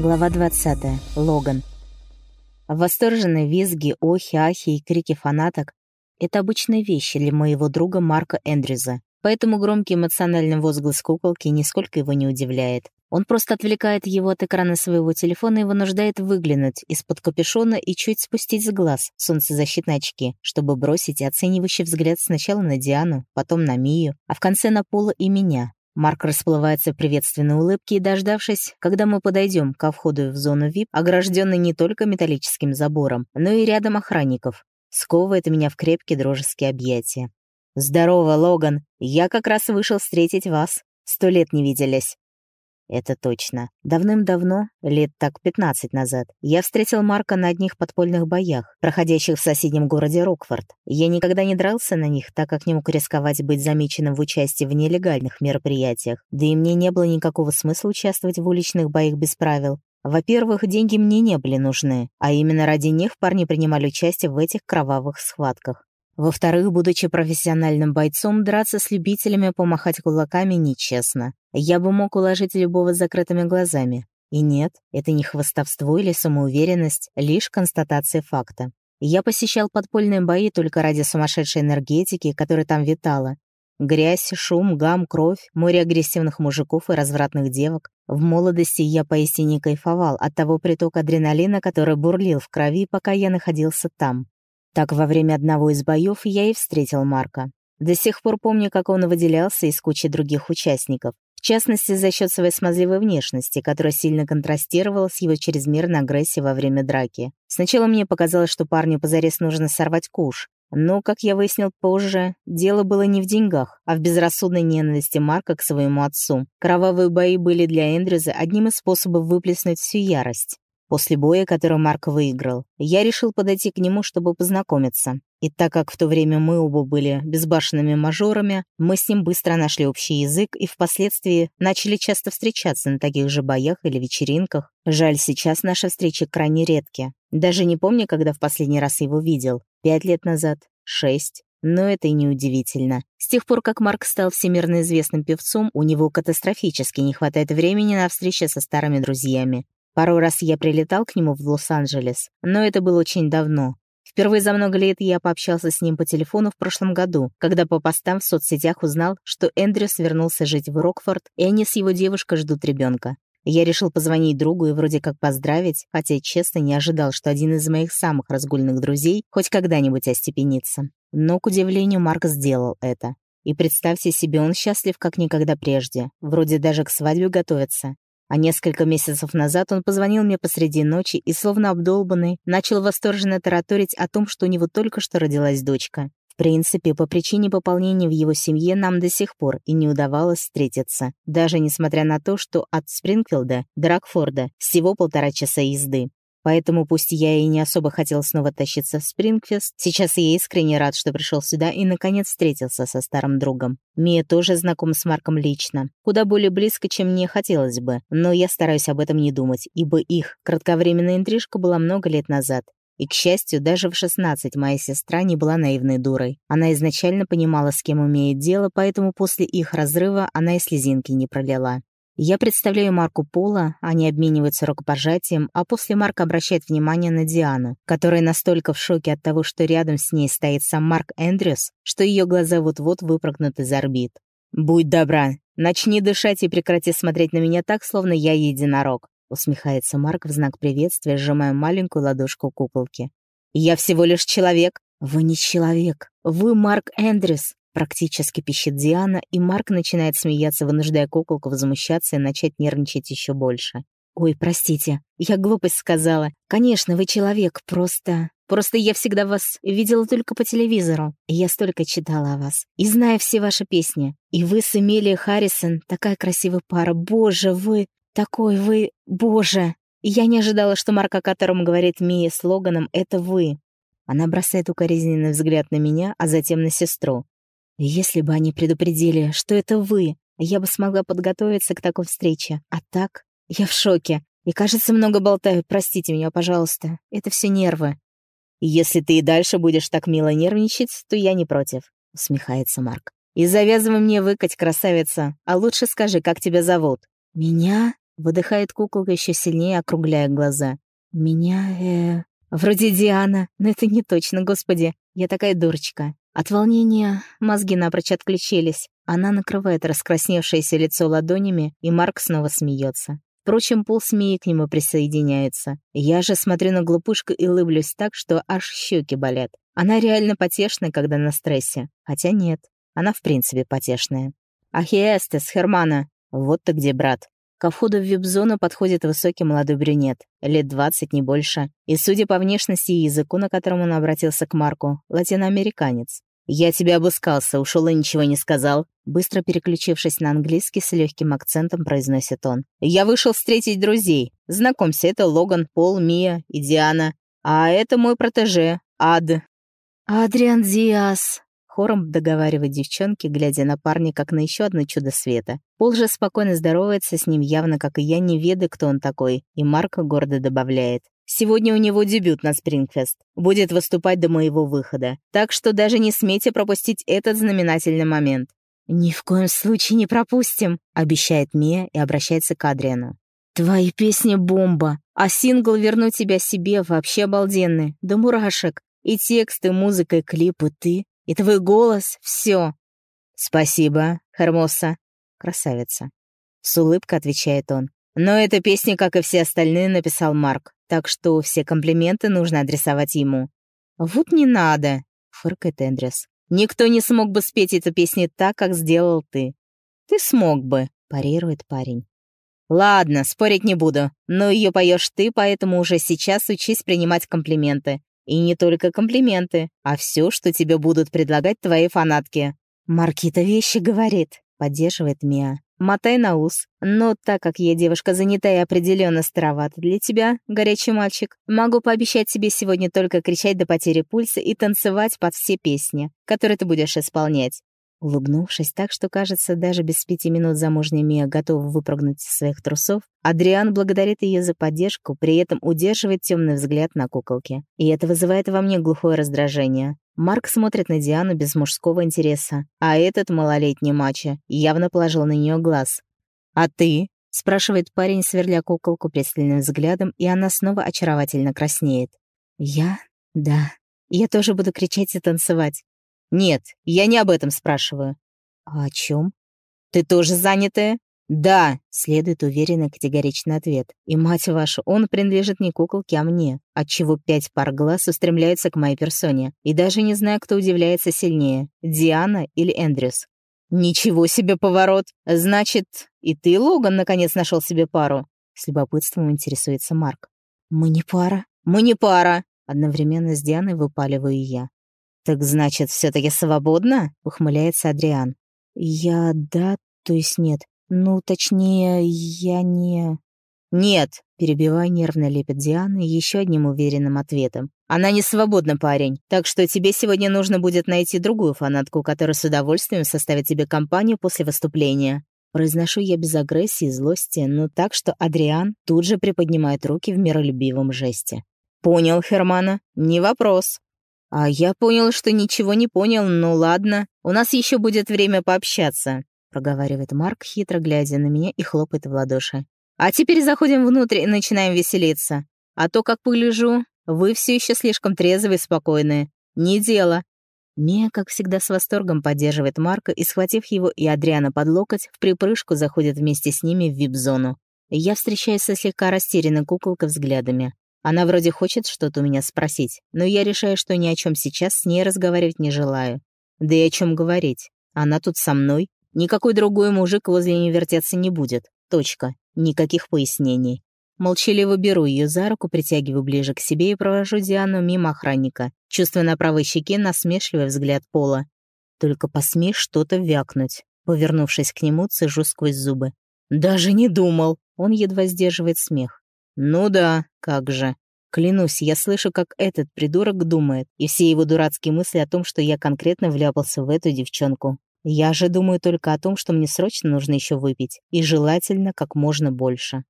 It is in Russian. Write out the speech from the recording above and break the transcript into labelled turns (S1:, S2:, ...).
S1: Глава 20. Логан. Восторженные визги, охи, ахи и крики фанаток — это обычные вещи для моего друга Марка Эндрюза. Поэтому громкий эмоциональный возглас куколки нисколько его не удивляет. Он просто отвлекает его от экрана своего телефона и вынуждает выглянуть из-под капюшона и чуть спустить с глаз солнцезащитные очки, чтобы бросить оценивающий взгляд сначала на Диану, потом на Мию, а в конце на Пола и меня, Марк расплывается в приветственной улыбке и, дождавшись, когда мы подойдем ко входу в зону VIP, огражденной не только металлическим забором, но и рядом охранников, сковывает меня в крепкие дружеские объятия. «Здорово, Логан! Я как раз вышел встретить вас. Сто лет не виделись. Это точно. Давным-давно, лет так 15 назад, я встретил Марка на одних подпольных боях, проходящих в соседнем городе Рокфорд. Я никогда не дрался на них, так как не мог рисковать быть замеченным в участии в нелегальных мероприятиях. Да и мне не было никакого смысла участвовать в уличных боях без правил. Во-первых, деньги мне не были нужны, а именно ради них парни принимали участие в этих кровавых схватках. Во-вторых, будучи профессиональным бойцом, драться с любителями помахать кулаками нечестно. Я бы мог уложить любого с закрытыми глазами. И нет, это не хвастовство или самоуверенность, лишь констатация факта. Я посещал подпольные бои только ради сумасшедшей энергетики, которая там витала. Грязь, шум, гам, кровь, море агрессивных мужиков и развратных девок. В молодости я поистине кайфовал от того притока адреналина, который бурлил в крови, пока я находился там. Так во время одного из боев я и встретил Марка. До сих пор помню, как он выделялся из кучи других участников. В частности, за счет своей смазливой внешности, которая сильно контрастировала с его чрезмерной агрессией во время драки. Сначала мне показалось, что парню позарез нужно сорвать куш. Но, как я выяснил позже, дело было не в деньгах, а в безрассудной ненависти Марка к своему отцу. Кровавые бои были для Эндрюза одним из способов выплеснуть всю ярость. После боя, который Марк выиграл, я решил подойти к нему, чтобы познакомиться. И так как в то время мы оба были безбашенными мажорами, мы с ним быстро нашли общий язык и впоследствии начали часто встречаться на таких же боях или вечеринках. Жаль, сейчас наши встречи крайне редки. Даже не помню, когда в последний раз его видел. Пять лет назад? Шесть? Но это и не удивительно. С тех пор, как Марк стал всемирно известным певцом, у него катастрофически не хватает времени на встречи со старыми друзьями. Пару раз я прилетал к нему в Лос-Анджелес, но это было очень давно. Впервые за много лет я пообщался с ним по телефону в прошлом году, когда по постам в соцсетях узнал, что Эндрюс вернулся жить в Рокфорд, и они с его девушкой ждут ребенка. Я решил позвонить другу и вроде как поздравить, хотя честно не ожидал, что один из моих самых разгульных друзей хоть когда-нибудь остепенится. Но, к удивлению, Марк сделал это. И представьте себе, он счастлив как никогда прежде. Вроде даже к свадьбе готовится. А несколько месяцев назад он позвонил мне посреди ночи и, словно обдолбанный, начал восторженно тараторить о том, что у него только что родилась дочка. В принципе, по причине пополнения в его семье нам до сих пор и не удавалось встретиться, даже несмотря на то, что от Спрингфилда до Рокфорда всего полтора часа езды. Поэтому пусть я и не особо хотел снова тащиться в Спрингфест, сейчас я искренне рад, что пришел сюда и наконец встретился со старым другом. Мия тоже знаком с Марком лично. Куда более близко, чем мне хотелось бы, но я стараюсь об этом не думать, ибо их кратковременная интрижка была много лет назад. И, к счастью, даже в 16 моя сестра не была наивной дурой. Она изначально понимала, с кем имеет дело, поэтому после их разрыва она и слезинки не пролила. Я представляю Марку Пола, они обмениваются рукопожатием, а после Марк обращает внимание на Диану, которая настолько в шоке от того, что рядом с ней стоит сам Марк Эндрюс, что ее глаза вот-вот выпрыгнут из орбит. «Будь добра, начни дышать и прекрати смотреть на меня так, словно я единорог», усмехается Марк в знак приветствия, сжимая маленькую ладошку куколки. «Я всего лишь человек». «Вы не человек. Вы Марк Эндрюс. Практически пищит Диана, и Марк начинает смеяться, вынуждая куколку возмущаться и начать нервничать еще больше. «Ой, простите, я глупость сказала. Конечно, вы человек, просто... Просто я всегда вас видела только по телевизору. И я столько читала о вас. И знаю все ваши песни. И вы с Эмилией Харрисон, такая красивая пара. Боже, вы... Такой вы... Боже!» Я не ожидала, что Марк, о котором говорит Мия слоганом, это вы. Она бросает укоризненный взгляд на меня, а затем на сестру. Если бы они предупредили, что это вы, я бы смогла подготовиться к такой встрече. А так, я в шоке. И, кажется, много болтаю. Простите меня, пожалуйста. Это все нервы. Если ты и дальше будешь так мило нервничать, то я не против, усмехается Марк. И завязывай мне выкать, красавица. А лучше скажи, как тебя зовут. Меня? Выдыхает куколка еще сильнее, округляя глаза. «Меня, э... Вроде Диана, но это не точно, господи. Я такая дурочка». От волнения мозги напрочь отключились. Она накрывает раскрасневшееся лицо ладонями, и Марк снова смеется. Впрочем, полсмеи к нему присоединяются. Я же смотрю на глупышку и улыблюсь так, что аж щеки болят. Она реально потешная, когда на стрессе. Хотя нет, она в принципе потешная. «Ахиэстес, Хермана!» Вот ты где, брат. Ко входу в вип-зону подходит высокий молодой брюнет, лет двадцать, не больше, и, судя по внешности и языку, на котором он обратился к Марку, латиноамериканец. «Я тебя обыскался, ушел и ничего не сказал», быстро переключившись на английский с легким акцентом, произносит он. «Я вышел встретить друзей. Знакомься, это Логан, Пол, Мия и Диана. А это мой протеже, Ад». «Адриан Диас», Хором договаривает девчонки, глядя на парня, как на еще одно чудо света. Пол же спокойно здоровается с ним, явно, как и я, не ведаю, кто он такой, и Марк гордо добавляет. Сегодня у него дебют на Спрингфест. Будет выступать до моего выхода. Так что даже не смейте пропустить этот знаменательный момент. «Ни в коем случае не пропустим», — обещает Мия и обращается к Адриану. «Твои песни — бомба, а сингл «Верну тебя себе» вообще обалденный, до мурашек. И тексты, музыка, и клипы ты и твой голос — все. Спасибо, Хермоса, красавица. С улыбкой отвечает он. Но эта песня, как и все остальные, написал Марк, так что все комплименты нужно адресовать ему. Вот не надо, фыркает Эндрюс. Никто не смог бы спеть эту песню так, как сделал ты. Ты смог бы, парирует парень. Ладно, спорить не буду, но ее поешь ты, поэтому уже сейчас учись принимать комплименты. И не только комплименты, а все, что тебе будут предлагать твои фанатки. «Маркита вещи говорит», — поддерживает Мия. «Мотай на ус. Но так как я девушка занята и определенно старовата для тебя, горячий мальчик, могу пообещать тебе сегодня только кричать до потери пульса и танцевать под все песни, которые ты будешь исполнять. Улыбнувшись так, что, кажется, даже без пяти минут замужняя Мия готова выпрыгнуть из своих трусов, Адриан благодарит ее за поддержку, при этом удерживает темный взгляд на куколке. И это вызывает во мне глухое раздражение. Марк смотрит на Диану без мужского интереса, а этот малолетний мачо явно положил на нее глаз. «А ты?» — спрашивает парень, сверля куколку пристальным взглядом, и она снова очаровательно краснеет. «Я? Да. Я тоже буду кричать и танцевать. «Нет, я не об этом спрашиваю». «А о чем? «Ты тоже занятая?» «Да», — следует уверенный категоричный ответ. «И, мать вашу, он принадлежит не куколке, а мне, отчего пять пар глаз устремляются к моей персоне. И даже не знаю, кто удивляется сильнее, Диана или Эндрюс». «Ничего себе поворот! Значит, и ты, Логан, наконец нашел себе пару?» С любопытством интересуется Марк. «Мы не пара». «Мы не пара!» Одновременно с Дианой выпаливаю я. «Так значит, все таки свободно?» — ухмыляется Адриан. «Я... да, то есть нет. Ну, точнее, я не...» «Нет!» — перебивая нервно лепит Диана еще одним уверенным ответом. «Она не свободна, парень, так что тебе сегодня нужно будет найти другую фанатку, которая с удовольствием составит тебе компанию после выступления». Произношу я без агрессии и злости, но так, что Адриан тут же приподнимает руки в миролюбивом жесте. «Понял, Хермана, не вопрос. «А я понял, что ничего не понял, ну ладно. У нас еще будет время пообщаться», — проговаривает Марк, хитро глядя на меня и хлопает в ладоши. «А теперь заходим внутрь и начинаем веселиться. А то, как погляжу, вы все еще слишком трезвые и спокойные. Не дело». Мия, как всегда, с восторгом поддерживает Марка и, схватив его и Адриана под локоть, в припрыжку заходит вместе с ними в вип-зону. Я встречаюсь со слегка растерянной куколкой взглядами. Она вроде хочет что-то у меня спросить, но я решаю, что ни о чем сейчас с ней разговаривать не желаю. Да и о чем говорить. Она тут со мной. Никакой другой мужик возле нее вертеться не будет. Точка. Никаких пояснений. Молчаливо беру ее за руку, притягиваю ближе к себе и провожу Диану мимо охранника, чувствуя на правой щеке насмешливый взгляд Пола. Только посмей что-то вякнуть. Повернувшись к нему, цежу сквозь зубы. «Даже не думал!» Он едва сдерживает смех. «Ну да, как же. Клянусь, я слышу, как этот придурок думает, и все его дурацкие мысли о том, что я конкретно вляпался в эту девчонку. Я же думаю только о том, что мне срочно нужно еще выпить, и желательно как можно больше.